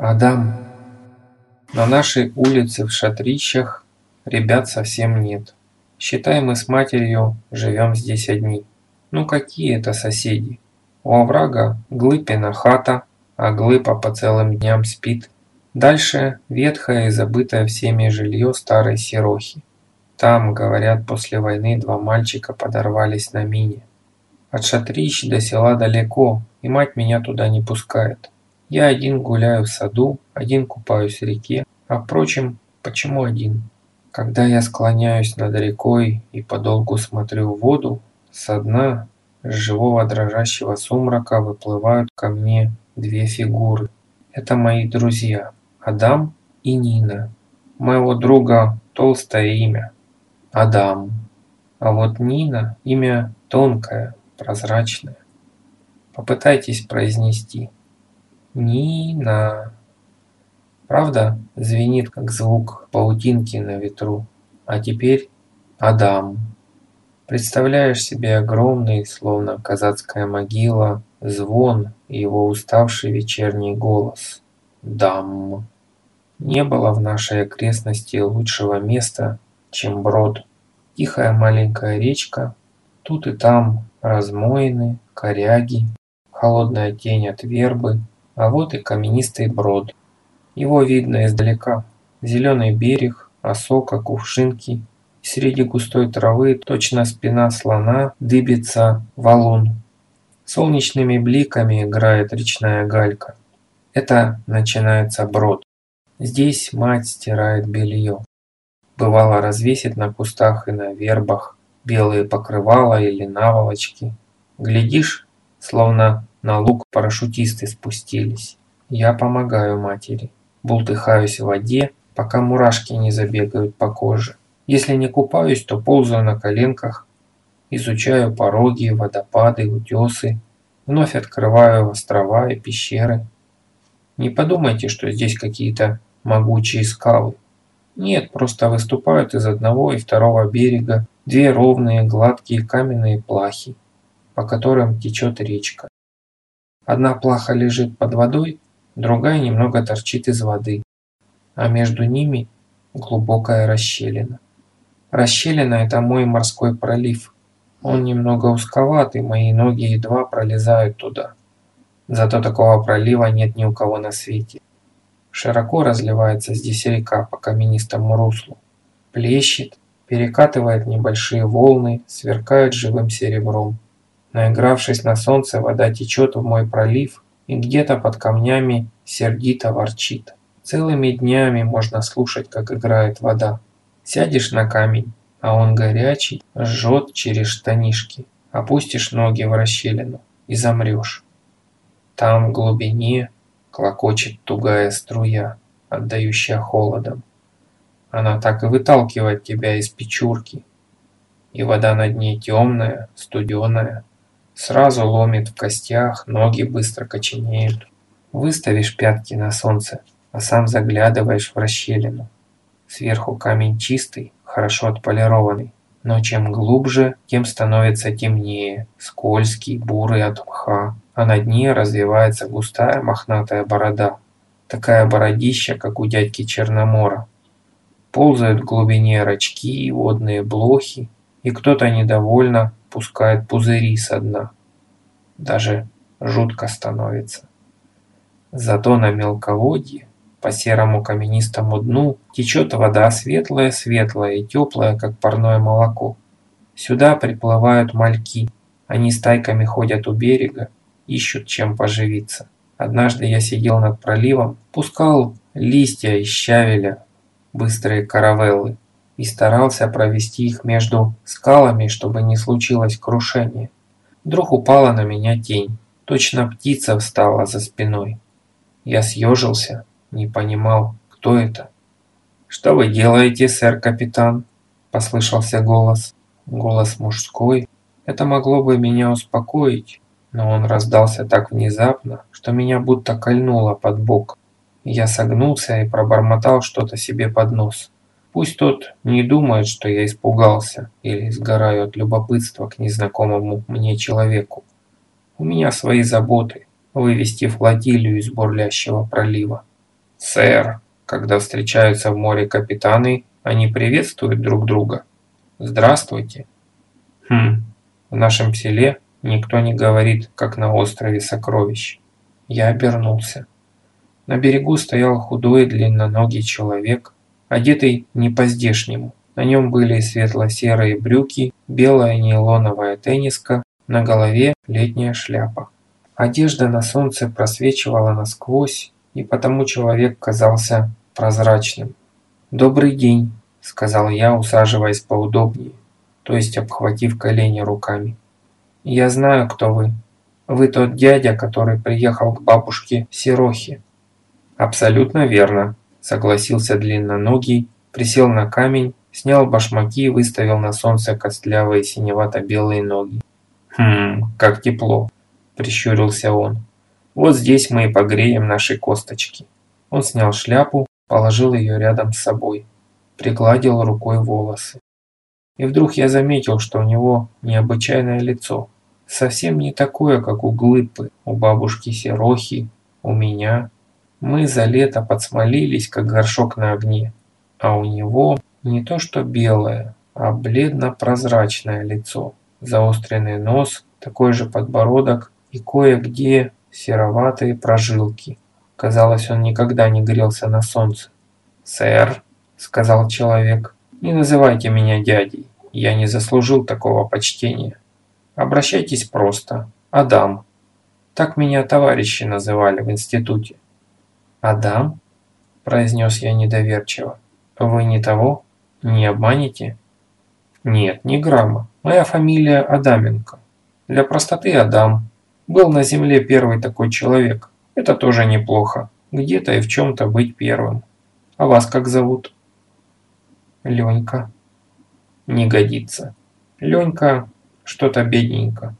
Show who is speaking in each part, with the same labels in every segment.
Speaker 1: Адам. На нашей улице в Шатрищах ребят совсем нет. Считай, мы с матерью живем здесь одни. Ну какие это соседи? У оврага Глыпина хата, а Глыпа по целым дням спит. Дальше ветхое и забытое всеми жилье старой сирохи. Там, говорят, после войны два мальчика подорвались на мине. От шатрищ до села далеко, и мать меня туда не пускает. Я один гуляю в саду, один купаюсь в реке, а впрочем, почему один? Когда я склоняюсь над рекой и подолгу смотрю в воду, со дна живого дрожащего сумрака выплывают ко мне две фигуры. Это мои друзья, Адам и Нина. Моего друга толстое имя – Адам. А вот Нина – имя тонкое, прозрачное. Попытайтесь произнести – Нина. Правда, звенит как звук паутинки на ветру. А теперь Адам. Представляешь себе огромный, словно казацкая могила, звон и его уставший вечерний голос. Дам. Не было в нашей окрестности лучшего места, чем брод. Тихая маленькая речка, тут и там размоины, коряги, холодная тень от вербы, а вот и каменистый брод. Его видно издалека. Зеленый берег, осока, кувшинки. среди густой травы, точно спина слона, дыбится валун. Солнечными бликами играет речная галька. Это начинается брод. Здесь мать стирает белье. Бывало развесит на кустах и на вербах белые покрывала или наволочки. Глядишь, словно на луг парашютисты спустились. Я помогаю матери. Бултыхаюсь в воде, пока мурашки не забегают по коже. Если не купаюсь, то ползаю на коленках, изучаю пороги, водопады, утесы, вновь открываю острова и пещеры. Не подумайте, что здесь какие-то могучие скалы. Нет, просто выступают из одного и второго берега две ровные гладкие каменные плахи, по которым течет речка. Одна плаха лежит под водой, другая немного торчит из воды, а между ними глубокая расщелина. Расщелина – это мой морской пролив. Он немного узковат, и мои ноги едва пролезают туда. Зато такого пролива нет ни у кого на свете. Широко разливается здесь река по каменистому руслу. Плещет, перекатывает небольшие волны, сверкает живым серебром. Наигравшись на солнце, вода течет в мой пролив и где-то под камнями сердито ворчит. Целыми днями можно слушать, как играет вода. Сядешь на камень, а он горячий, жжет через штанишки. Опустишь ноги в расщелину и замрешь. Там в глубине клокочет тугая струя, отдающая холодом. Она так и выталкивает тебя из печурки. И вода на дне темная, студеная, Сразу ломит в костях, ноги быстро коченеют. Выставишь пятки на солнце, а сам заглядываешь в расщелину. Сверху камень чистый, хорошо отполированный. Но чем глубже, тем становится темнее, скользкий, бурый от мха, а на дне развивается густая мохнатая борода. Такая бородища, как у дядьки Черномора. Ползают в глубине рачки, водные блохи, и кто-то недовольно пускает пузыри со дна. Даже жутко становится. Зато на мелководье, по серому каменистому дну, течет вода светлая-светлая и теплая, как парное молоко. Сюда приплывают мальки. Они стайками ходят у берега, ищут чем поживиться. Однажды я сидел над проливом, пускал листья из щавеля, быстрые каравеллы и старался провести их между скалами, чтобы не случилось крушение. Вдруг упала на меня тень. Точно птица встала за спиной. Я съежился, не понимал, кто это. «Что вы делаете, сэр-капитан?» – послышался голос. Голос мужской. Это могло бы меня успокоить, но он раздался так внезапно, что меня будто кольнуло под бок. Я согнулся и пробормотал что-то себе под нос. Пусть тот не думает, что я испугался или сгораю от любопытства к незнакомому мне человеку. У меня свои заботы – вывести флотилию из бурлящего пролива. Сэр, когда встречаются в море капитаны, они приветствуют друг друга. Здравствуйте. Хм, в нашем селе никто не говорит, как на острове Сокровищ. Я обернулся. На берегу стоял худой длинноногий человек, одетый не по-здешнему. На нем были светло-серые брюки, белая нейлоновая тенниска, на голове летняя шляпа. Одежда на солнце просвечивала насквозь, и потому человек казался прозрачным. «Добрый день», – сказал я, усаживаясь поудобнее, то есть обхватив колени руками. «Я знаю, кто вы. Вы тот дядя, который приехал к бабушке Сирохе. «Абсолютно верно», – согласился длинноногий, присел на камень, снял башмаки и выставил на солнце костлявые синевато-белые ноги. «Хм, как тепло», – прищурился он. «Вот здесь мы и погреем наши косточки». Он снял шляпу, положил ее рядом с собой, пригладил рукой волосы. И вдруг я заметил, что у него необычайное лицо. Совсем не такое, как у Глыпы, у бабушки Серохи, у меня. Мы за лето подсмолились, как горшок на огне, а у него не то что белое, а бледно-прозрачное лицо, заостренный нос, такой же подбородок и кое-где сероватые прожилки. Казалось, он никогда не грелся на солнце. «Сэр», — сказал человек, — «не называйте меня дядей, я не заслужил такого почтения. Обращайтесь просто, Адам. Так меня товарищи называли в институте. «Адам?» – произнес я недоверчиво. «Вы не того? Не обманете?» «Нет, не грамма. Моя фамилия Адаменко. Для простоты Адам. Был на земле первый такой человек. Это тоже неплохо. Где-то и в чем-то быть первым. А вас как зовут?» «Ленька». «Не годится. Ленька что-то бедненько.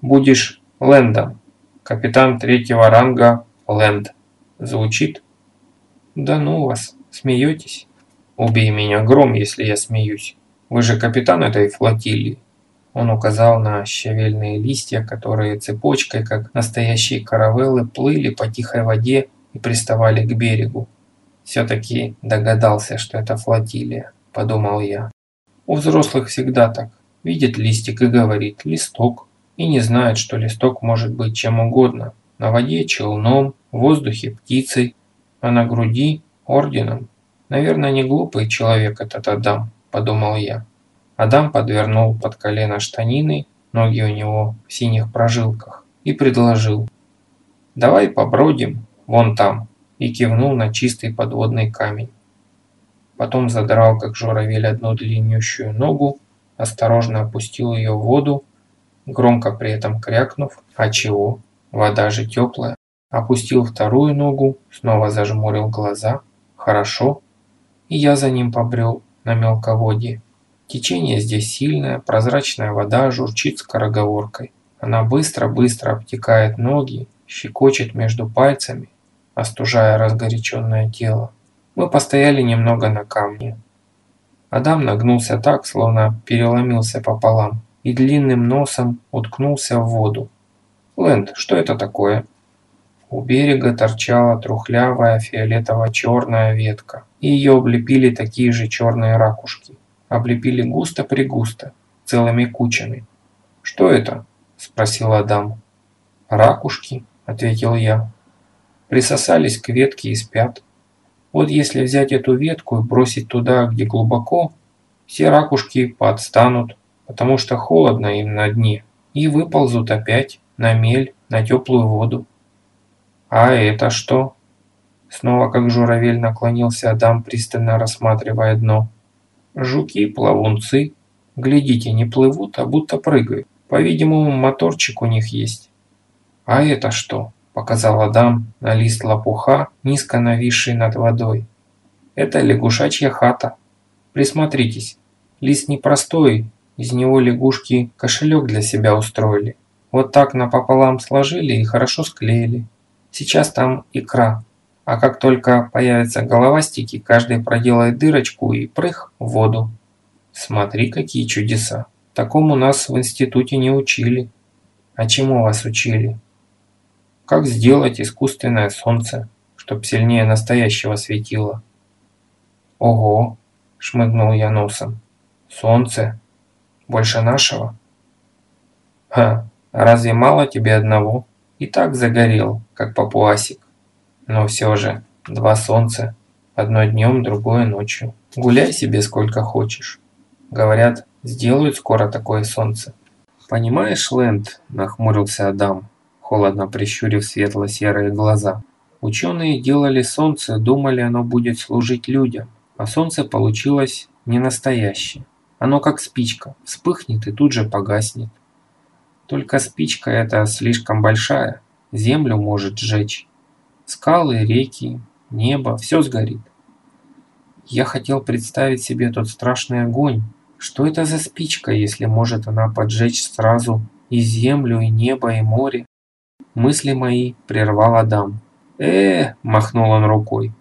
Speaker 1: Будешь Лэндом. Капитан третьего ранга Лэнд». Звучит? Да ну вас, смеетесь? Убей меня, гром, если я смеюсь. Вы же капитан этой флотилии. Он указал на щавельные листья, которые цепочкой, как настоящие каравеллы, плыли по тихой воде и приставали к берегу. Все-таки догадался, что это флотилия, подумал я. У взрослых всегда так. Видит листик и говорит «листок». И не знает, что листок может быть чем угодно. На воде челном, в воздухе птицей, а на груди орденом. Наверное, не глупый человек этот Адам, подумал я. Адам подвернул под колено штанины, ноги у него в синих прожилках, и предложил. «Давай побродим, вон там», и кивнул на чистый подводный камень. Потом задрал, как журавель, одну длиннющую ногу, осторожно опустил ее в воду, громко при этом крякнув, а чего, вода же теплая. Опустил вторую ногу, снова зажмурил глаза. Хорошо. И я за ним побрел на мелководье. Течение здесь сильное, прозрачная вода журчит скороговоркой. Она быстро-быстро обтекает ноги, щекочет между пальцами, остужая разгоряченное тело. Мы постояли немного на камне. Адам нагнулся так, словно переломился пополам, и длинным носом уткнулся в воду. «Лэнд, что это такое?» У берега торчала трухлявая фиолетово-черная ветка, и ее облепили такие же черные ракушки. Облепили густо-пригусто, целыми кучами. «Что это?» – спросил Адам. «Ракушки», – ответил я. Присосались к ветке и спят. Вот если взять эту ветку и бросить туда, где глубоко, все ракушки подстанут, потому что холодно им на дне, и выползут опять на мель, на теплую воду. «А это что?» Снова как журавель наклонился Адам, пристально рассматривая дно. «Жуки-плавунцы. Глядите, не плывут, а будто прыгают. По-видимому, моторчик у них есть». «А это что?» – показал Адам на лист лопуха, низко нависший над водой. «Это лягушачья хата. Присмотритесь, лист непростой, из него лягушки кошелек для себя устроили. Вот так напополам сложили и хорошо склеили. Сейчас там икра. А как только появятся головастики, каждый проделает дырочку и прых в воду. Смотри, какие чудеса. Такому нас в институте не учили. А чему вас учили? Как сделать искусственное солнце, чтоб сильнее настоящего светило. Ого, шмыгнул я носом. Солнце? Больше нашего? Ха, разве мало тебе одного? И так загорел, как папуасик. Но все же, два солнца, одно днем, другое ночью. Гуляй себе сколько хочешь. Говорят, сделают скоро такое солнце. Понимаешь, Лэнд, нахмурился Адам, холодно прищурив светло-серые глаза. Ученые делали солнце, думали, оно будет служить людям, а солнце получилось не настоящее. Оно как спичка, вспыхнет и тут же погаснет. Только спичка эта слишком большая, землю может сжечь. Скалы, реки, небо, все сгорит. Я хотел представить себе тот страшный огонь. Что это за спичка, если может она поджечь сразу и землю, и небо, и море? Мысли мои прервал Адам. э махнул он рукой.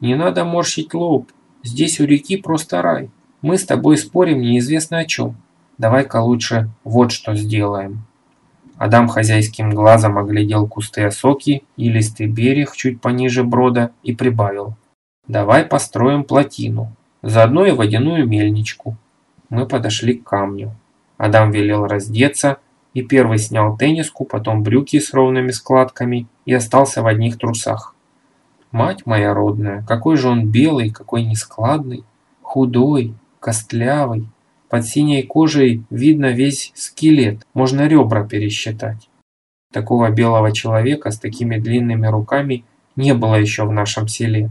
Speaker 1: «Не надо морщить лоб. Здесь у реки просто рай. Мы с тобой спорим неизвестно о чем. Давай-ка лучше вот что сделаем». Адам хозяйским глазом оглядел кусты осоки и листый берег чуть пониже брода и прибавил. «Давай построим плотину, заодно и водяную мельничку». Мы подошли к камню. Адам велел раздеться и первый снял тенниску, потом брюки с ровными складками и остался в одних трусах. Мать моя родная, какой же он белый, какой нескладный, худой, костлявый, под синей кожей видно весь скелет, можно ребра пересчитать. Такого белого человека с такими длинными руками не было еще в нашем селе.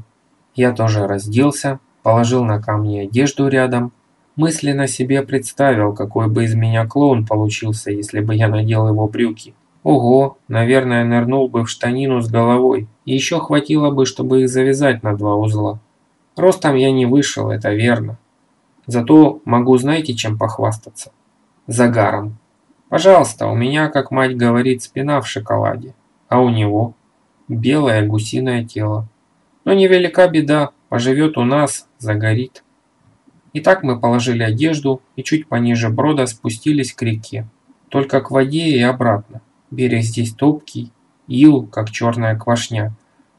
Speaker 1: Я тоже разделся, положил на камни одежду рядом, мысленно себе представил, какой бы из меня клоун получился, если бы я надел его брюки. Ого, наверное, нырнул бы в штанину с головой, и еще хватило бы, чтобы их завязать на два узла. Ростом я не вышел, это верно. Зато могу знаете чем похвастаться? Загаром. Пожалуйста, у меня, как мать говорит, спина в шоколаде, а у него белое гусиное тело. Но невелика беда, поживет у нас, загорит. Итак, мы положили одежду и чуть пониже брода спустились к реке. Только к воде и обратно. Берег здесь топкий, ил, как черная квашня.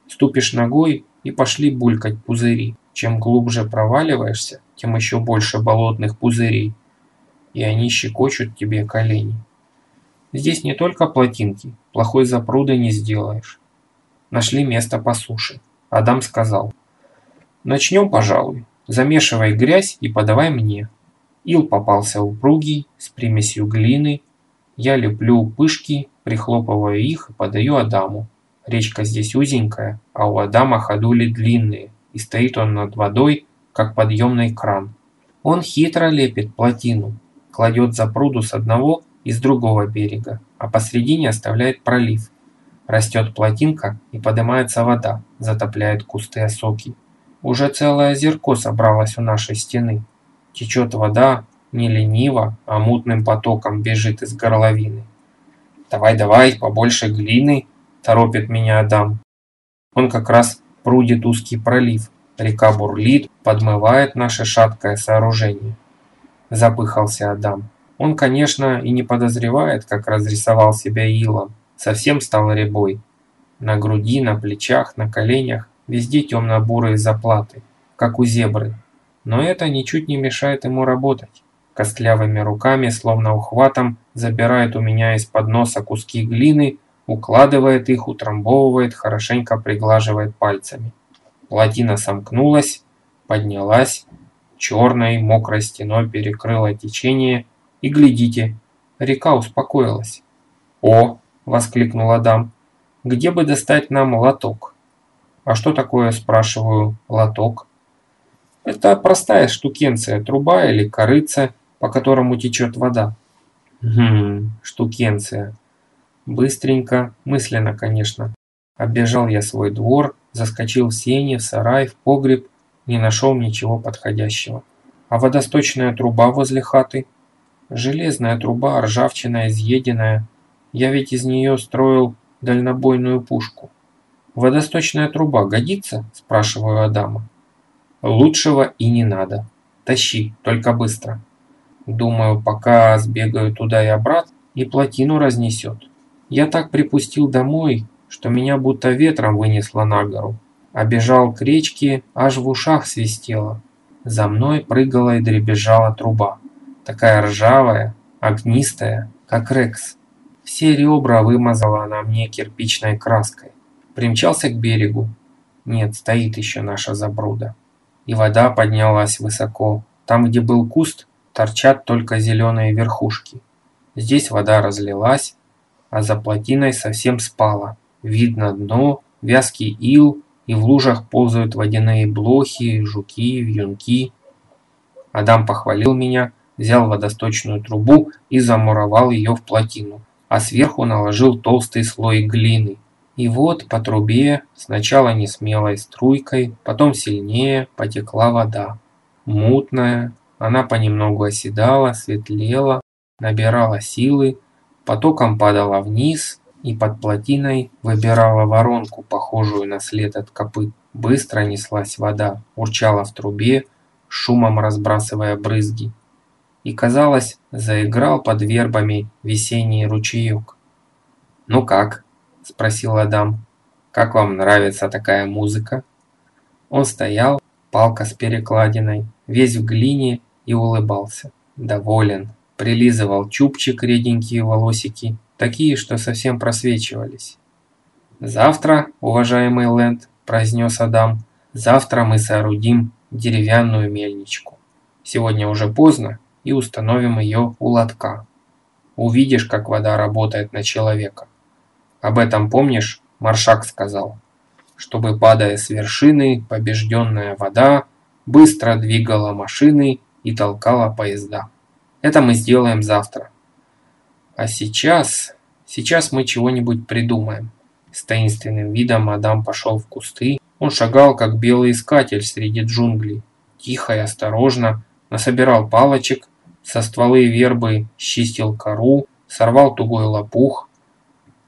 Speaker 1: Ступишь ногой и пошли булькать пузыри. Чем глубже проваливаешься, тем еще больше болотных пузырей, и они щекочут тебе колени. Здесь не только плотинки, плохой запруды не сделаешь. Нашли место по суше. Адам сказал, начнем, пожалуй. Замешивай грязь и подавай мне. Ил попался упругий, с примесью глины. Я леплю пышки, прихлопываю их и подаю Адаму. Речка здесь узенькая, а у Адама ходули длинные и стоит он над водой, как подъемный кран. Он хитро лепит плотину, кладет запруду с одного и с другого берега, а посредине оставляет пролив. Растет плотинка и поднимается вода, затопляет кусты осоки. Уже целое озерко собралось у нашей стены. Течет вода не лениво, а мутным потоком бежит из горловины. «Давай-давай, побольше глины!» – торопит меня Адам. Он как раз прудит узкий пролив. Река бурлит, подмывает наше шаткое сооружение. Запыхался Адам. Он, конечно, и не подозревает, как разрисовал себя илом. Совсем стал рябой. На груди, на плечах, на коленях везде темно-бурые заплаты, как у зебры. Но это ничуть не мешает ему работать. Костлявыми руками, словно ухватом, забирает у меня из-под носа куски глины укладывает их, утрамбовывает, хорошенько приглаживает пальцами. Плотина сомкнулась, поднялась, черной мокрой стеной перекрыла течение, и глядите, река успокоилась. «О!» – воскликнул Адам. «Где бы достать нам лоток?» «А что такое, спрашиваю, лоток?» «Это простая штукенция, труба или корыца, по которому течет вода». «Хм, штукенция. Быстренько, мысленно, конечно. Оббежал я свой двор, заскочил в сени, в сарай, в погреб, не нашел ничего подходящего. А водосточная труба возле хаты? Железная труба, ржавчина изъеденная. Я ведь из нее строил дальнобойную пушку. «Водосточная труба годится?» – спрашиваю Адама. «Лучшего и не надо. Тащи, только быстро». Думаю, пока сбегаю туда и обратно, и плотину разнесет. Я так припустил домой, что меня будто ветром вынесло на гору. а бежал к речке, аж в ушах свистело. За мной прыгала и дребезжала труба, такая ржавая, огнистая, как Рекс. Все ребра вымазала на мне кирпичной краской. Примчался к берегу. Нет, стоит еще наша забруда. И вода поднялась высоко. Там, где был куст, торчат только зеленые верхушки. Здесь вода разлилась, а за плотиной совсем спала. Видно дно, вязкий ил, и в лужах ползают водяные блохи, жуки, вьюнки. Адам похвалил меня, взял водосточную трубу и замуровал ее в плотину, а сверху наложил толстый слой глины. И вот по трубе сначала несмелой струйкой, потом сильнее потекла вода. Мутная, она понемногу оседала, светлела, набирала силы, потоком падала вниз и под плотиной выбирала воронку, похожую на след от копыт. Быстро неслась вода, урчала в трубе, шумом разбрасывая брызги. И, казалось, заиграл под вербами весенний ручеек. «Ну как?» – спросил Адам. «Как вам нравится такая музыка?» Он стоял, палка с перекладиной, весь в глине и улыбался. Доволен. Прилизывал чубчик реденькие волосики, такие, что совсем просвечивались. «Завтра, уважаемый Лэнд», – произнес Адам, – «завтра мы соорудим деревянную мельничку. Сегодня уже поздно, и установим ее у лотка. Увидишь, как вода работает на человека. Об этом помнишь, Маршак сказал, чтобы, падая с вершины, побежденная вода быстро двигала машины и толкала поезда. Это мы сделаем завтра. А сейчас... Сейчас мы чего-нибудь придумаем. С таинственным видом Адам пошел в кусты. Он шагал, как белый искатель среди джунглей. Тихо и осторожно насобирал палочек, со стволы вербы счистил кору, сорвал тугой лопух.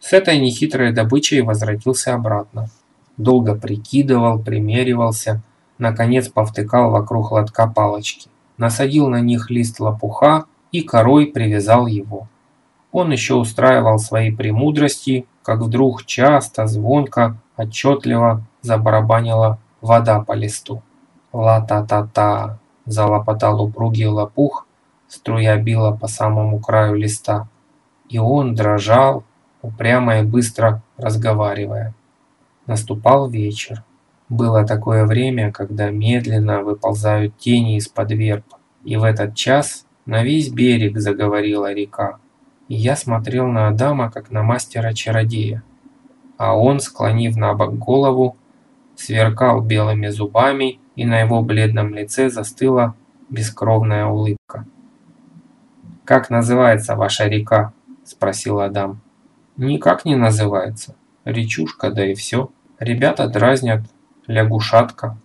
Speaker 1: С этой нехитрой добычей возвратился обратно. Долго прикидывал, примеривался, наконец повтыкал вокруг лотка палочки насадил на них лист лопуха и корой привязал его. Он еще устраивал свои премудрости, как вдруг часто, звонко, отчетливо забарабанила вода по листу. «Ла-та-та-та!» – залопотал упругий лопух, струя била по самому краю листа. И он дрожал, упрямо и быстро разговаривая. Наступал вечер. Было такое время, когда медленно выползают тени из-под верб, и в этот час на весь берег заговорила река. И я смотрел на Адама, как на мастера-чародея. А он, склонив на бок голову, сверкал белыми зубами, и на его бледном лице застыла бескровная улыбка. «Как называется ваша река?» – спросил Адам. «Никак не называется. Речушка, да и все. Ребята дразнят лягушатка».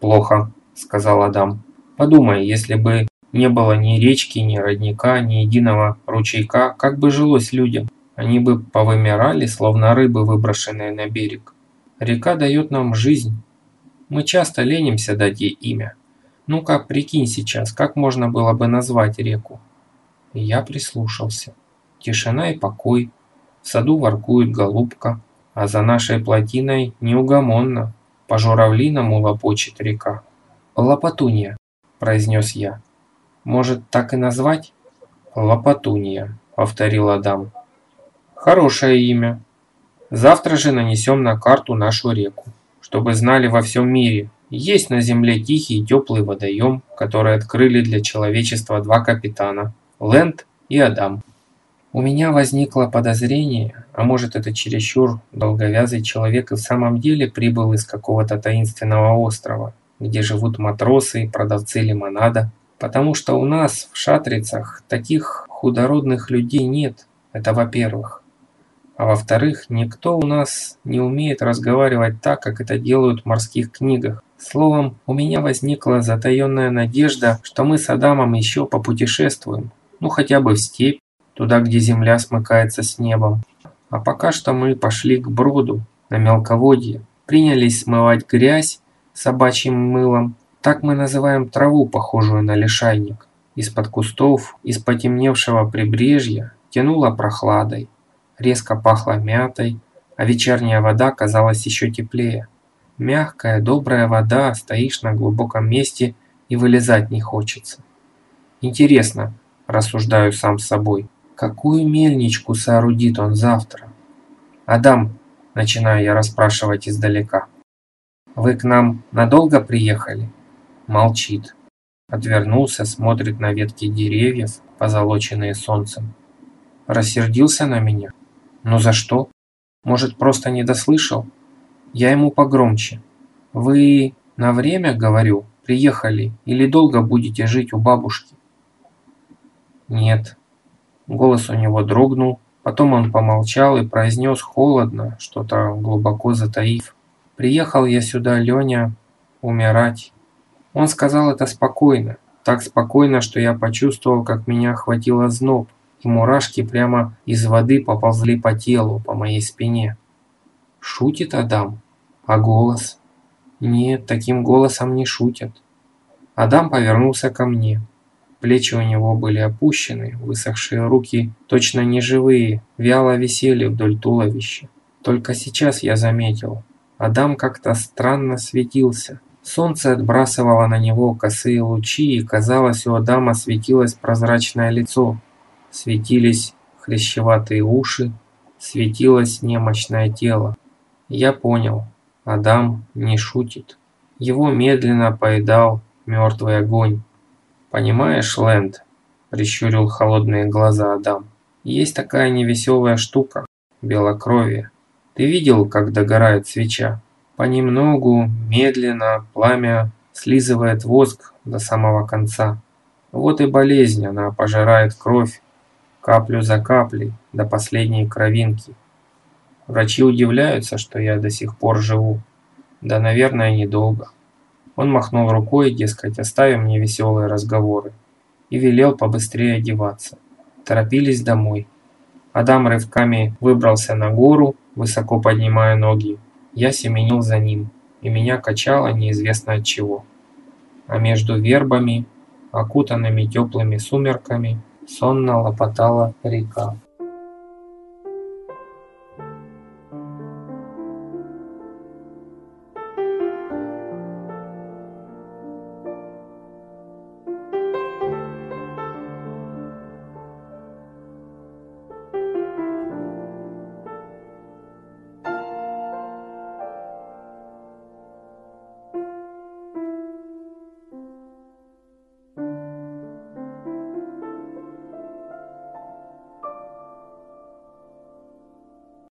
Speaker 1: «Плохо», — сказал Адам. «Подумай, если бы не было ни речки, ни родника, ни единого ручейка, как бы жилось людям? Они бы повымирали, словно рыбы, выброшенные на берег. Река дает нам жизнь. Мы часто ленимся дать ей имя. Ну-ка, прикинь сейчас, как можно было бы назвать реку?» я прислушался. Тишина и покой. В саду воркует голубка, а за нашей плотиной неугомонно по журавлиному лопочет река. «Лопатунья», – произнес я. «Может, так и назвать?» «Лопатунья», – повторил Адам. «Хорошее имя. Завтра же нанесем на карту нашу реку, чтобы знали во всем мире. Есть на земле тихий и теплый водоем, который открыли для человечества два капитана – Лэнд и Адам. У меня возникло подозрение, а может это чересчур долговязый человек и в самом деле прибыл из какого-то таинственного острова, где живут матросы и продавцы лимонада, потому что у нас в Шатрицах таких худородных людей нет, это во-первых. А во-вторых, никто у нас не умеет разговаривать так, как это делают в морских книгах. Словом, у меня возникла затаенная надежда, что мы с Адамом еще попутешествуем, ну хотя бы в степь, туда, где земля смыкается с небом. А пока что мы пошли к броду на мелководье, принялись смывать грязь собачьим мылом. Так мы называем траву, похожую на лишайник. Из-под кустов, из потемневшего прибрежья тянуло прохладой. Резко пахло мятой, а вечерняя вода казалась еще теплее. Мягкая, добрая вода, стоишь на глубоком месте и вылезать не хочется. Интересно, рассуждаю сам с собой, какую мельничку соорудит он завтра? Адам, начинаю я расспрашивать издалека. Вы к нам надолго приехали? Молчит. Отвернулся, смотрит на ветки деревьев, позолоченные солнцем. Рассердился на меня? Ну за что? Может, просто не дослышал? Я ему погромче. Вы на время, говорю, приехали или долго будете жить у бабушки? Нет. Голос у него дрогнул, потом он помолчал и произнес холодно, что-то глубоко затаив. Приехал я сюда, Леня, умирать. Он сказал это спокойно, так спокойно, что я почувствовал, как меня охватило зноб, и мурашки прямо из воды поползли по телу, по моей спине. Шутит Адам? А голос? Нет, таким голосом не шутят. Адам повернулся ко мне. Плечи у него были опущены, высохшие руки, точно неживые, вяло висели вдоль туловища. Только сейчас я заметил. Адам как-то странно светился. Солнце отбрасывало на него косые лучи, и казалось, у Адама светилось прозрачное лицо, светились хрящеватые уши, светилось немощное тело. Я понял, Адам не шутит. Его медленно поедал мертвый огонь. «Понимаешь, Лэнд?» – прищурил холодные глаза Адам. «Есть такая невеселая штука – белокровие. Ты видел, как догорает свеча? Понемногу, медленно, пламя слизывает воск до самого конца. Вот и болезнь, она пожирает кровь, каплю за каплей, до последней кровинки. Врачи удивляются, что я до сих пор живу. Да, наверное, недолго. Он махнул рукой, дескать, оставим мне веселые разговоры, и велел побыстрее одеваться. Торопились домой. Адам рывками выбрался на гору, высоко поднимая ноги. Я семенил за ним, и меня качало неизвестно от чего. А между вербами, окутанными теплыми сумерками, сонно лопотала река.